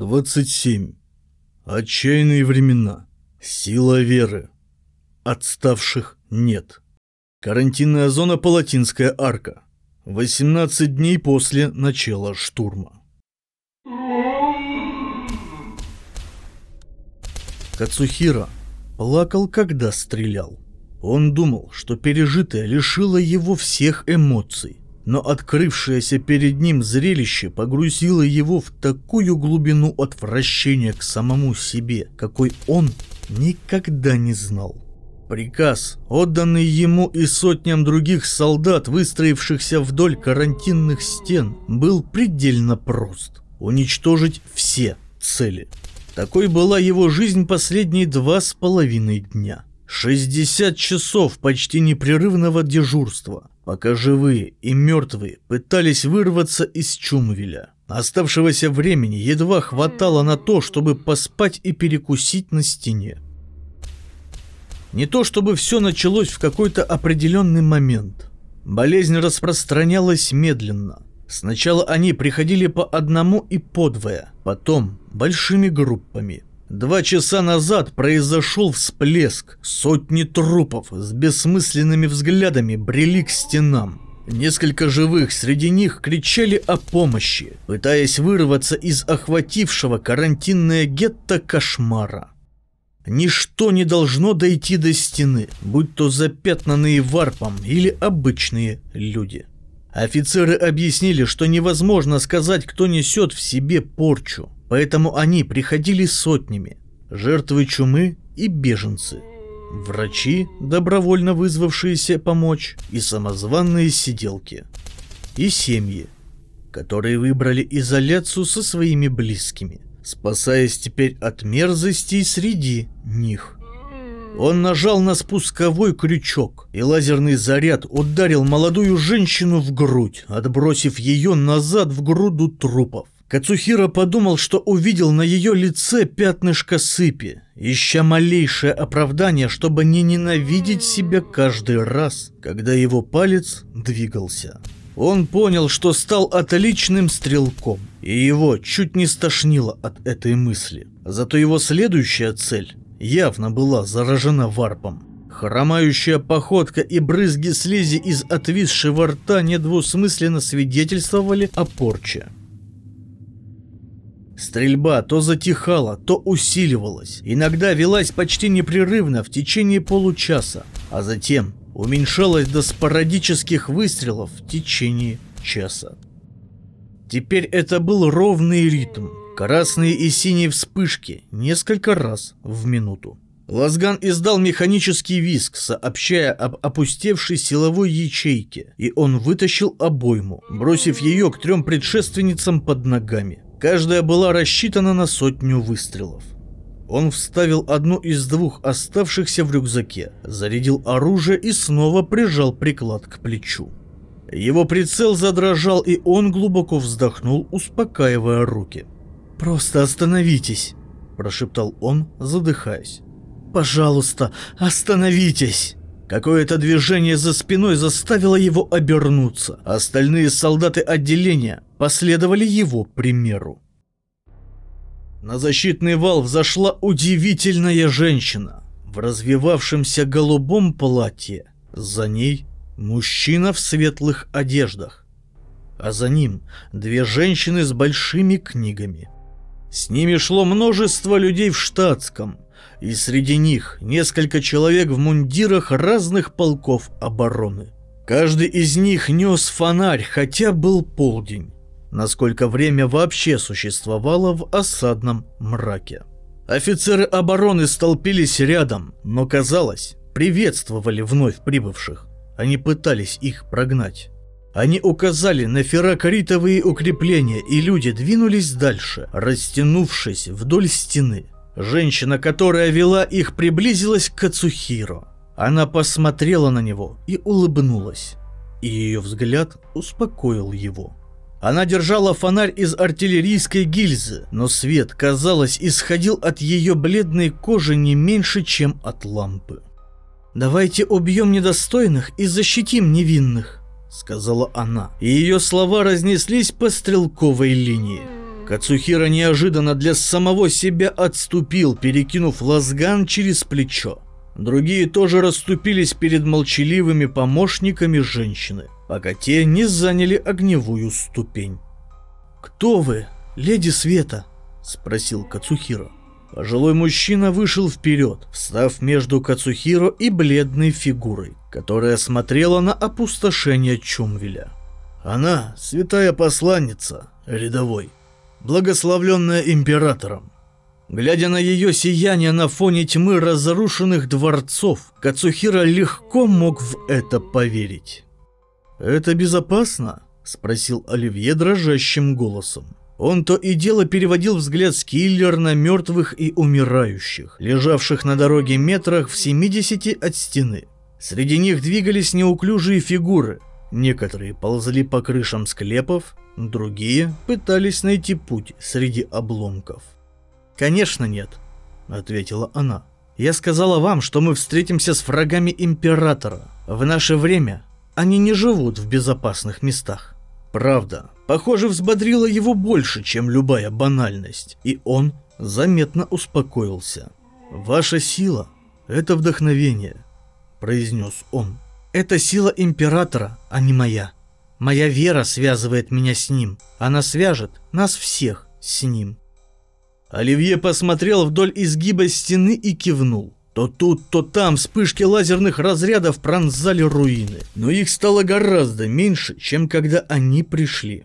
27. Отчаянные времена. Сила веры. Отставших нет. Карантинная зона Палатинская арка. 18 дней после начала штурма. Кацухира плакал, когда стрелял. Он думал, что пережитое лишило его всех эмоций, но открывшееся перед ним зрелище погрузило его в такую глубину отвращения к самому себе, какой он никогда не знал. Приказ, отданный ему и сотням других солдат, выстроившихся вдоль карантинных стен, был предельно прост – уничтожить все цели. Такой была его жизнь последние два с половиной дня – 60 часов почти непрерывного дежурства, пока живые и мертвые пытались вырваться из Чумвеля. Оставшегося времени едва хватало на то, чтобы поспать и перекусить на стене. Не то чтобы все началось в какой-то определенный момент. Болезнь распространялась медленно. Сначала они приходили по одному и по двое, потом большими группами – Два часа назад произошел всплеск. Сотни трупов с бессмысленными взглядами брели к стенам. Несколько живых среди них кричали о помощи, пытаясь вырваться из охватившего карантинное гетто кошмара. Ничто не должно дойти до стены, будь то запятнанные варпом или обычные люди. Офицеры объяснили, что невозможно сказать, кто несет в себе порчу. Поэтому они приходили сотнями, жертвы чумы и беженцы, врачи, добровольно вызвавшиеся помочь, и самозванные сиделки, и семьи, которые выбрали изоляцию со своими близкими, спасаясь теперь от мерзостей среди них. Он нажал на спусковой крючок, и лазерный заряд ударил молодую женщину в грудь, отбросив ее назад в груду трупов. Кацухира подумал, что увидел на ее лице пятнышко сыпи, ища малейшее оправдание, чтобы не ненавидеть себя каждый раз, когда его палец двигался. Он понял, что стал отличным стрелком, и его чуть не стошнило от этой мысли. Зато его следующая цель явно была заражена варпом. Хромающая походка и брызги слизи из отвисшего рта недвусмысленно свидетельствовали о порче. Стрельба то затихала, то усиливалась, иногда велась почти непрерывно в течение получаса, а затем уменьшалась до спорадических выстрелов в течение часа. Теперь это был ровный ритм, красные и синие вспышки несколько раз в минуту. Лазган издал механический визг, сообщая об опустевшей силовой ячейке, и он вытащил обойму, бросив ее к трем предшественницам под ногами. Каждая была рассчитана на сотню выстрелов. Он вставил одну из двух оставшихся в рюкзаке, зарядил оружие и снова прижал приклад к плечу. Его прицел задрожал, и он глубоко вздохнул, успокаивая руки. «Просто остановитесь», – прошептал он, задыхаясь. «Пожалуйста, остановитесь!» Какое-то движение за спиной заставило его обернуться. Остальные солдаты отделения последовали его примеру. На защитный вал взошла удивительная женщина в развивавшемся голубом платье. За ней мужчина в светлых одеждах. А за ним две женщины с большими книгами. С ними шло множество людей в штатском – и среди них несколько человек в мундирах разных полков обороны. Каждый из них нес фонарь, хотя был полдень, насколько время вообще существовало в осадном мраке. Офицеры обороны столпились рядом, но, казалось, приветствовали вновь прибывших. Они пытались их прогнать. Они указали на феррокаритовые укрепления, и люди двинулись дальше, растянувшись вдоль стены. Женщина, которая вела их, приблизилась к Кацухиро. Она посмотрела на него и улыбнулась. И ее взгляд успокоил его. Она держала фонарь из артиллерийской гильзы, но свет, казалось, исходил от ее бледной кожи не меньше, чем от лампы. «Давайте убьем недостойных и защитим невинных», — сказала она, и ее слова разнеслись по стрелковой линии. Кацухира неожиданно для самого себя отступил, перекинув лазган через плечо. Другие тоже расступились перед молчаливыми помощниками женщины, пока те не заняли огневую ступень. «Кто вы, леди Света?» – спросил Кацухиро. Пожилой мужчина вышел вперед, встав между Кацухиро и бледной фигурой, которая смотрела на опустошение Чумвеля. Она святая посланница, рядовой, благословленная императором. Глядя на ее сияние на фоне тьмы разрушенных дворцов, Кацухира легко мог в это поверить. «Это безопасно?» – спросил Оливье дрожащим голосом. Он то и дело переводил взгляд с киллер на мертвых и умирающих, лежавших на дороге метрах в 70 от стены. Среди них двигались неуклюжие фигуры. Некоторые ползли по крышам склепов, другие пытались найти путь среди обломков. «Конечно нет», — ответила она. «Я сказала вам, что мы встретимся с врагами Императора. В наше время они не живут в безопасных местах». Правда, похоже, взбодрила его больше, чем любая банальность, и он заметно успокоился. «Ваша сила — это вдохновение», — произнес он. «Это сила Императора, а не моя. Моя вера связывает меня с ним. Она свяжет нас всех с ним». Оливье посмотрел вдоль изгиба стены и кивнул. То тут, то там вспышки лазерных разрядов пронзали руины, но их стало гораздо меньше, чем когда они пришли.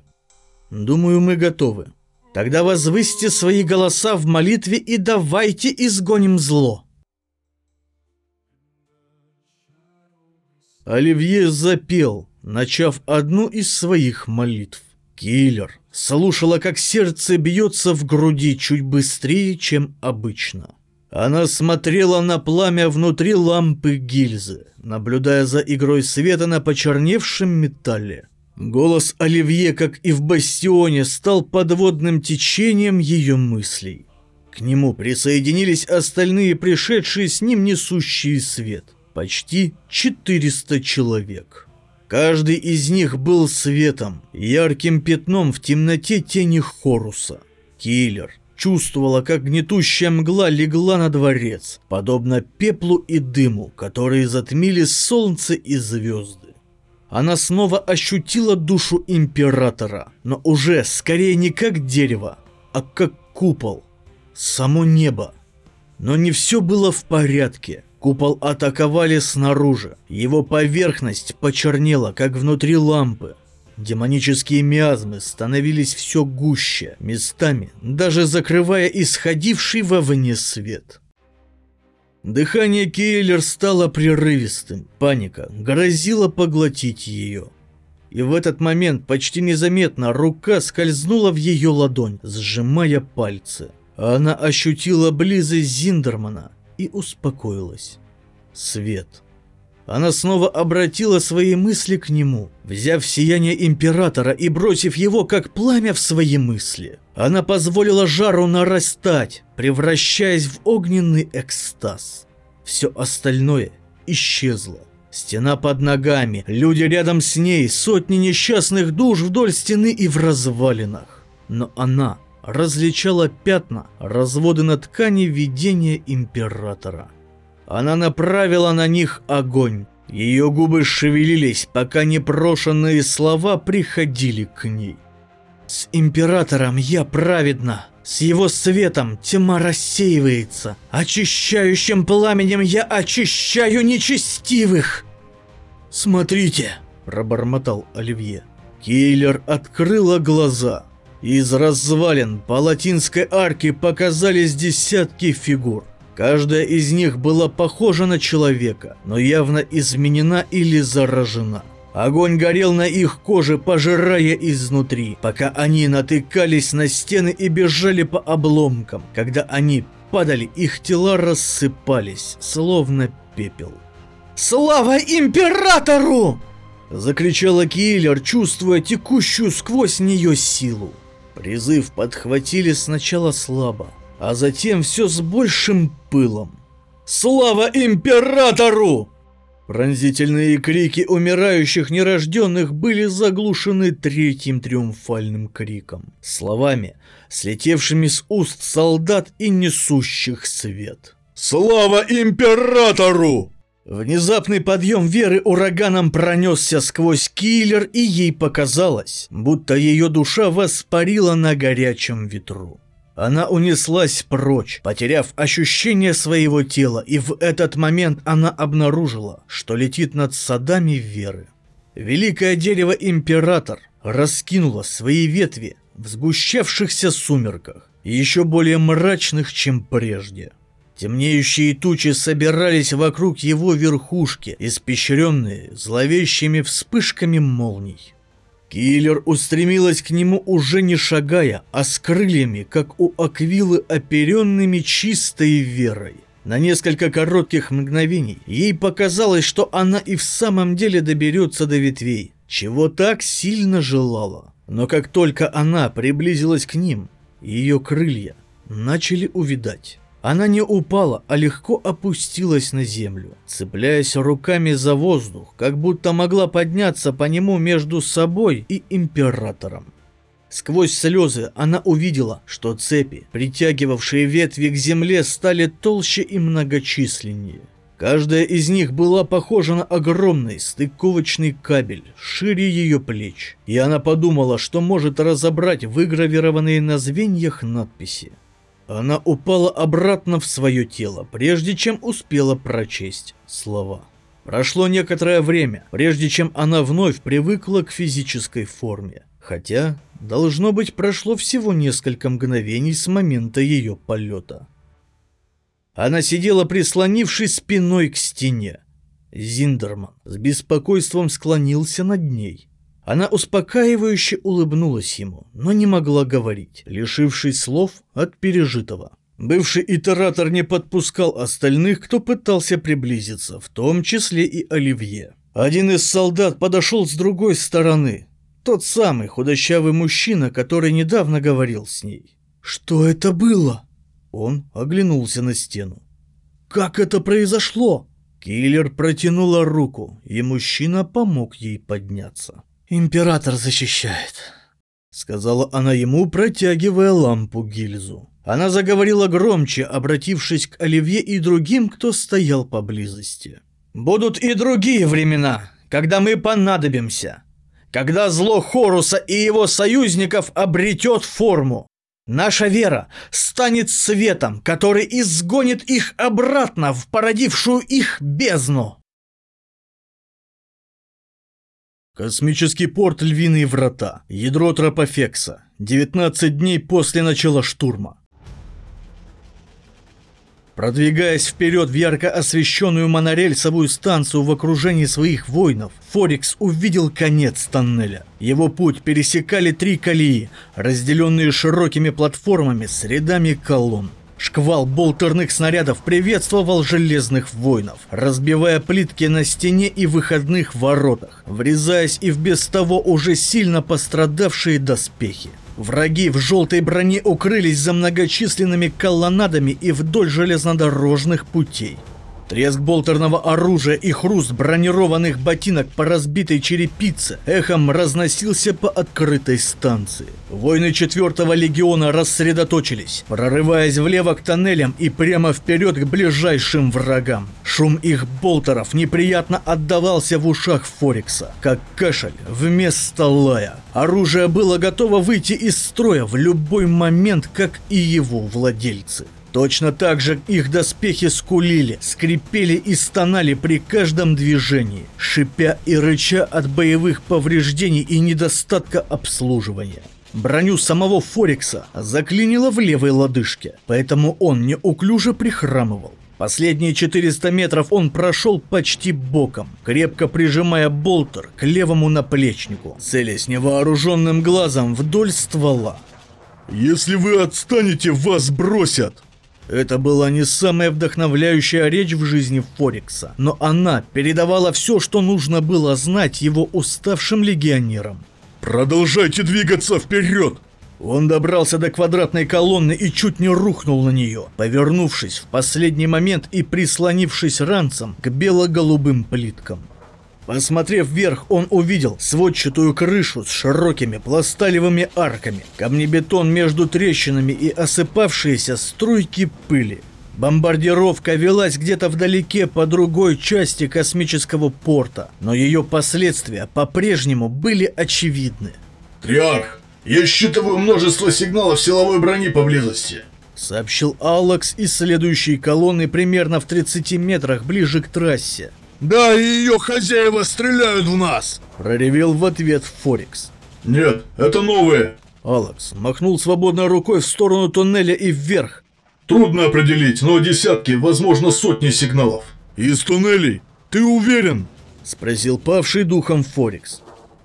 Думаю, мы готовы. Тогда возвысьте свои голоса в молитве и давайте изгоним зло. Оливье запел, начав одну из своих молитв. Киллер слушала, как сердце бьется в груди чуть быстрее, чем обычно. Она смотрела на пламя внутри лампы гильзы, наблюдая за игрой света на почерневшем металле. Голос Оливье, как и в бастионе, стал подводным течением ее мыслей. К нему присоединились остальные пришедшие с ним несущие свет. Почти 400 человек. Каждый из них был светом, ярким пятном в темноте тени Хоруса. Киллер, чувствовала, как гнетущая мгла легла на дворец, подобно пеплу и дыму, которые затмили солнце и звезды. Она снова ощутила душу императора, но уже скорее не как дерево, а как купол, само небо. Но не все было в порядке. Купол атаковали снаружи. Его поверхность почернела, как внутри лампы. Демонические миазмы становились все гуще, местами даже закрывая исходивший вовне свет. Дыхание Кейлер стало прерывистым, паника грозила поглотить ее. И в этот момент почти незаметно рука скользнула в ее ладонь, сжимая пальцы. Она ощутила близость Зиндермана и успокоилась. Свет. Она снова обратила свои мысли к нему, взяв сияние императора и бросив его как пламя в свои мысли. Она позволила жару нарастать, превращаясь в огненный экстаз. Все остальное исчезло. Стена под ногами, люди рядом с ней, сотни несчастных душ вдоль стены и в развалинах. Но она различала пятна, разводы на ткани видения императора. Она направила на них огонь. Ее губы шевелились, пока непрошенные слова приходили к ней. «С императором я праведна, с его светом тьма рассеивается, очищающим пламенем я очищаю нечестивых!» «Смотрите!» – пробормотал Оливье. Киллер открыла глаза. Из развалин по латинской арке показались десятки фигур. Каждая из них была похожа на человека, но явно изменена или заражена. Огонь горел на их коже, пожирая изнутри, пока они натыкались на стены и бежали по обломкам. Когда они падали, их тела рассыпались, словно пепел. «Слава императору!» Закричала Киллер, чувствуя текущую сквозь нее силу. Призыв подхватили сначала слабо, а затем все с большим пылом. «Слава императору!» Пронзительные крики умирающих нерожденных были заглушены третьим триумфальным криком, словами, слетевшими с уст солдат и несущих свет. «Слава императору!» Внезапный подъем Веры ураганом пронесся сквозь киллер, и ей показалось, будто ее душа воспарила на горячем ветру. Она унеслась прочь, потеряв ощущение своего тела, и в этот момент она обнаружила, что летит над садами Веры. Великое дерево Император раскинуло свои ветви в сгущавшихся сумерках, еще более мрачных, чем прежде. Темнеющие тучи собирались вокруг его верхушки, испещренные зловещими вспышками молний. Киллер устремилась к нему уже не шагая, а с крыльями, как у Аквилы, оперенными чистой верой. На несколько коротких мгновений ей показалось, что она и в самом деле доберется до ветвей, чего так сильно желала. Но как только она приблизилась к ним, ее крылья начали увидать. Она не упала, а легко опустилась на землю, цепляясь руками за воздух, как будто могла подняться по нему между собой и императором. Сквозь слезы она увидела, что цепи, притягивавшие ветви к земле, стали толще и многочисленнее. Каждая из них была похожа на огромный стыковочный кабель, шире ее плеч, и она подумала, что может разобрать выгравированные на звеньях надписи. Она упала обратно в свое тело, прежде чем успела прочесть слова. Прошло некоторое время, прежде чем она вновь привыкла к физической форме. Хотя, должно быть, прошло всего несколько мгновений с момента ее полета. Она сидела прислонившись спиной к стене. Зиндерман с беспокойством склонился над ней. Она успокаивающе улыбнулась ему, но не могла говорить, лишившись слов от пережитого. Бывший итератор не подпускал остальных, кто пытался приблизиться, в том числе и Оливье. Один из солдат подошел с другой стороны. Тот самый худощавый мужчина, который недавно говорил с ней. «Что это было?» Он оглянулся на стену. «Как это произошло?» Киллер протянула руку, и мужчина помог ей подняться. «Император защищает», — сказала она ему, протягивая лампу гильзу. Она заговорила громче, обратившись к Оливье и другим, кто стоял поблизости. «Будут и другие времена, когда мы понадобимся, когда зло Хоруса и его союзников обретет форму. Наша вера станет светом, который изгонит их обратно в породившую их бездну». Космический порт Львиные Врата. Ядро Тропофекса. 19 дней после начала штурма. Продвигаясь вперед в ярко освещенную монорельсовую станцию в окружении своих воинов, Форекс увидел конец тоннеля. Его путь пересекали три колеи, разделенные широкими платформами с рядами колонн. Шквал болтерных снарядов приветствовал железных воинов, разбивая плитки на стене и выходных воротах, врезаясь и в без того уже сильно пострадавшие доспехи. Враги в желтой броне укрылись за многочисленными колоннадами и вдоль железнодорожных путей. Треск болтерного оружия и хруст бронированных ботинок по разбитой черепице эхом разносился по открытой станции. Воины 4-го легиона рассредоточились, прорываясь влево к тоннелям и прямо вперед к ближайшим врагам. Шум их болтеров неприятно отдавался в ушах Форекса, как кашель вместо лая. Оружие было готово выйти из строя в любой момент, как и его владельцы. Точно так же их доспехи скулили, скрипели и стонали при каждом движении, шипя и рыча от боевых повреждений и недостатка обслуживания. Броню самого Форекса заклинило в левой лодыжке, поэтому он неуклюже прихрамывал. Последние 400 метров он прошел почти боком, крепко прижимая болтер к левому наплечнику, целясь невооруженным глазом вдоль ствола. «Если вы отстанете, вас бросят!» Это была не самая вдохновляющая речь в жизни Форекса, но она передавала все, что нужно было знать его уставшим легионерам. «Продолжайте двигаться вперед!» Он добрался до квадратной колонны и чуть не рухнул на нее, повернувшись в последний момент и прислонившись ранцем к бело-голубым плиткам. Посмотрев вверх, он увидел сводчатую крышу с широкими пласталевыми арками, камнебетон между трещинами и осыпавшиеся струйки пыли. Бомбардировка велась где-то вдалеке по другой части космического порта, но ее последствия по-прежнему были очевидны. Триарх, я считываю множество сигналов силовой брони поблизости. Сообщил Алекс из следующей колонны примерно в 30 метрах ближе к трассе. Да, и ее хозяева стреляют в нас. Проревел в ответ Форекс. Нет, это новые. Алекс махнул свободной рукой в сторону туннеля и вверх. Трудно определить, но десятки, возможно сотни сигналов. Из туннелей? Ты уверен? Спросил павший духом Форекс.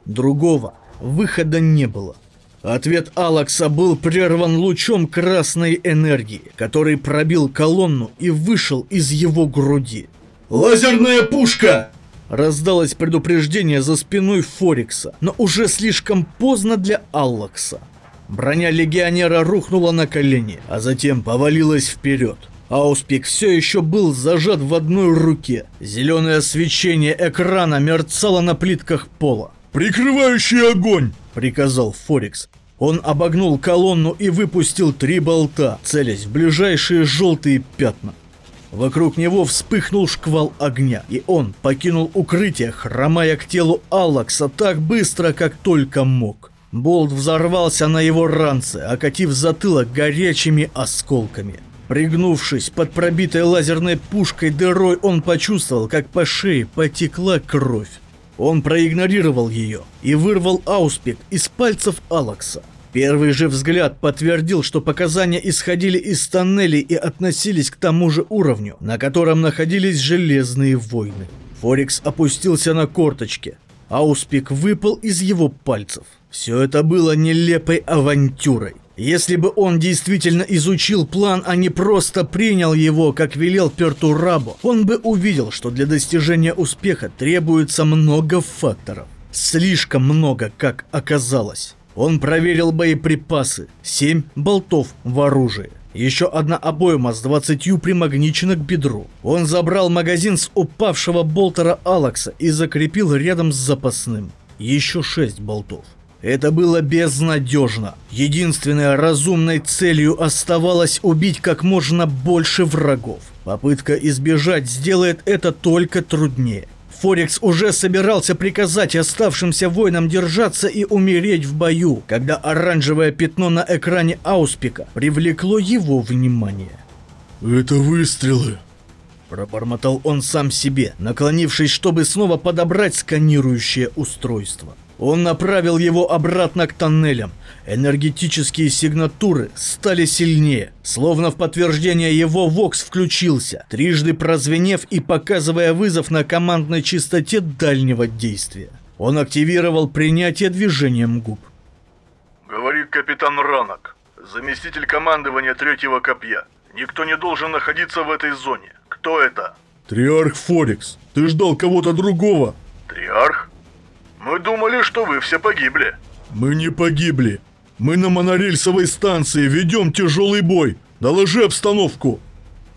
Другого выхода не было. Ответ Алекса был прерван лучом красной энергии, который пробил колонну и вышел из его груди. «Лазерная пушка!» Раздалось предупреждение за спиной Форекса, но уже слишком поздно для Аллакса. Броня легионера рухнула на колени, а затем повалилась вперед. Ауспик все еще был зажат в одной руке. Зеленое свечение экрана мерцало на плитках пола. «Прикрывающий огонь!» — приказал Форекс. Он обогнул колонну и выпустил три болта, целясь в ближайшие желтые пятна. Вокруг него вспыхнул шквал огня, и он покинул укрытие, хромая к телу Аллакса так быстро, как только мог. Болт взорвался на его ранце, окатив затылок горячими осколками. Пригнувшись под пробитой лазерной пушкой дырой, он почувствовал, как по шее потекла кровь. Он проигнорировал ее и вырвал ауспик из пальцев Алекса. Первый же взгляд подтвердил, что показания исходили из тоннелей и относились к тому же уровню, на котором находились Железные войны. Форекс опустился на корточки. Ауспик выпал из его пальцев. Все это было нелепой авантюрой. Если бы он действительно изучил план, а не просто принял его, как велел Пертурабо, он бы увидел, что для достижения успеха требуется много факторов. Слишком много, как оказалось. Он проверил боеприпасы. Семь болтов в оружии. Еще одна обойма с двадцатью примагничена к бедру. Он забрал магазин с упавшего болтера Алекса и закрепил рядом с запасным. Еще шесть болтов. Это было безнадежно. Единственной разумной целью оставалось убить как можно больше врагов. Попытка избежать сделает это только труднее. Форекс уже собирался приказать оставшимся воинам держаться и умереть в бою, когда оранжевое пятно на экране Ауспика привлекло его внимание. «Это выстрелы!» Пробормотал он сам себе, наклонившись, чтобы снова подобрать сканирующее устройство. Он направил его обратно к тоннелям. Энергетические сигнатуры стали сильнее. Словно в подтверждение его ВОКС включился, трижды прозвенев и показывая вызов на командной частоте дальнего действия. Он активировал принятие движением губ. Говорит капитан Ранок, заместитель командования третьего копья. Никто не должен находиться в этой зоне. Кто это? Триарх Форекс. Ты ждал кого-то другого. Триарх? Мы думали, что вы все погибли. Мы не погибли. Мы на монорельсовой станции ведем тяжелый бой. Доложи обстановку.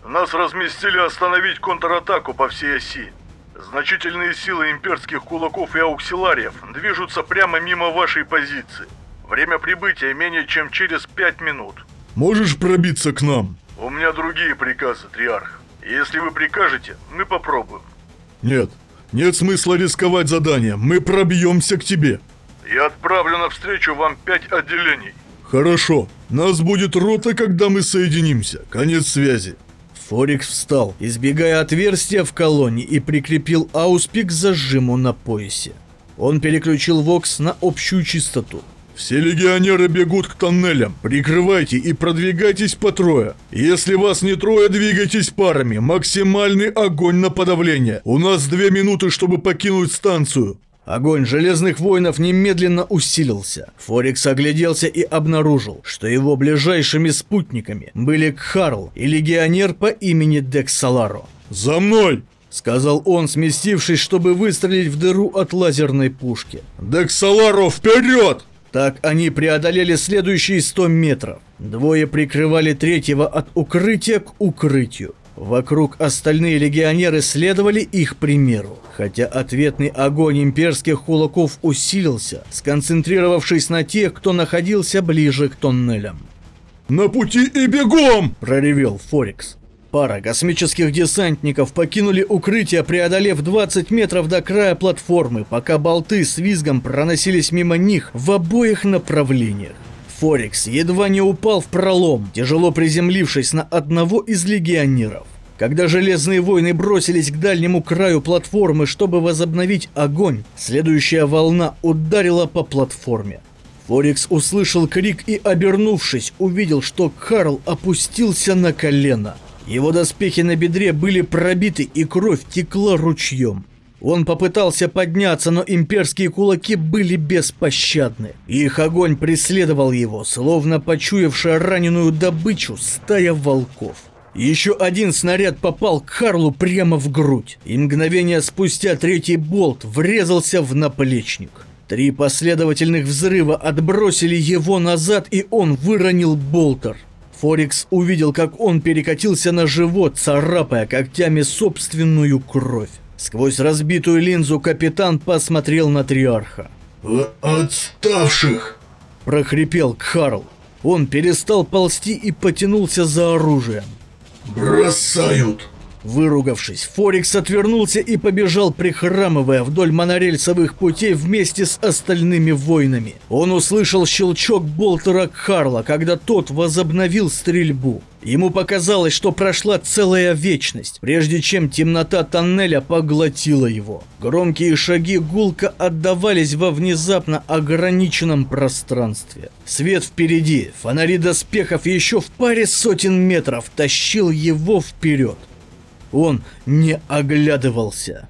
Нас разместили остановить контратаку по всей оси. Значительные силы имперских кулаков и ауксилариев движутся прямо мимо вашей позиции. Время прибытия менее чем через пять минут. Можешь пробиться к нам? У меня другие приказы, Триарх. Если вы прикажете, мы попробуем. Нет, нет смысла рисковать заданием. Мы пробьемся к тебе. Я отправлю навстречу вам пять отделений. Хорошо. Нас будет рота, когда мы соединимся. Конец связи. Форикс встал, избегая отверстия в колонне и прикрепил ауспик к зажиму на поясе. Он переключил ВОКС на общую частоту. Все легионеры бегут к тоннелям. Прикрывайте и продвигайтесь по трое. Если вас не трое, двигайтесь парами. Максимальный огонь на подавление. У нас две минуты, чтобы покинуть станцию. Огонь железных воинов немедленно усилился. Форекс огляделся и обнаружил, что его ближайшими спутниками были Кхарл и легионер по имени Дексаларо. «За мной!» — сказал он, сместившись, чтобы выстрелить в дыру от лазерной пушки. «Дексаларо, вперед!» Так они преодолели следующие 100 метров. Двое прикрывали третьего от укрытия к укрытию. Вокруг остальные легионеры следовали их примеру, хотя ответный огонь имперских кулаков усилился, сконцентрировавшись на тех, кто находился ближе к тоннелям. «На пути и бегом!» – проревел Форекс. Пара космических десантников покинули укрытие, преодолев 20 метров до края платформы, пока болты с визгом проносились мимо них в обоих направлениях. Форекс едва не упал в пролом, тяжело приземлившись на одного из легионеров. Когда Железные войны бросились к дальнему краю платформы, чтобы возобновить огонь, следующая волна ударила по платформе. Форекс услышал крик и, обернувшись, увидел, что Карл опустился на колено. Его доспехи на бедре были пробиты и кровь текла ручьем. Он попытался подняться, но имперские кулаки были беспощадны. Их огонь преследовал его, словно почуявшая раненую добычу стая волков. Еще один снаряд попал Карлу прямо в грудь, и мгновение спустя третий болт врезался в наплечник. Три последовательных взрыва отбросили его назад, и он выронил болтер. Форекс увидел, как он перекатился на живот, царапая когтями собственную кровь. Сквозь разбитую линзу капитан посмотрел на Триарха. «Отставших!» – прохрипел Карл. Он перестал ползти и потянулся за оружием. «Бросают!» Выругавшись, Форекс отвернулся и побежал, прихрамывая вдоль монорельсовых путей вместе с остальными воинами. Он услышал щелчок болтера Карла, когда тот возобновил стрельбу. Ему показалось, что прошла целая вечность, прежде чем темнота тоннеля поглотила его. Громкие шаги гулко отдавались во внезапно ограниченном пространстве. Свет впереди, фонари доспехов еще в паре сотен метров тащил его вперед. Он не оглядывался.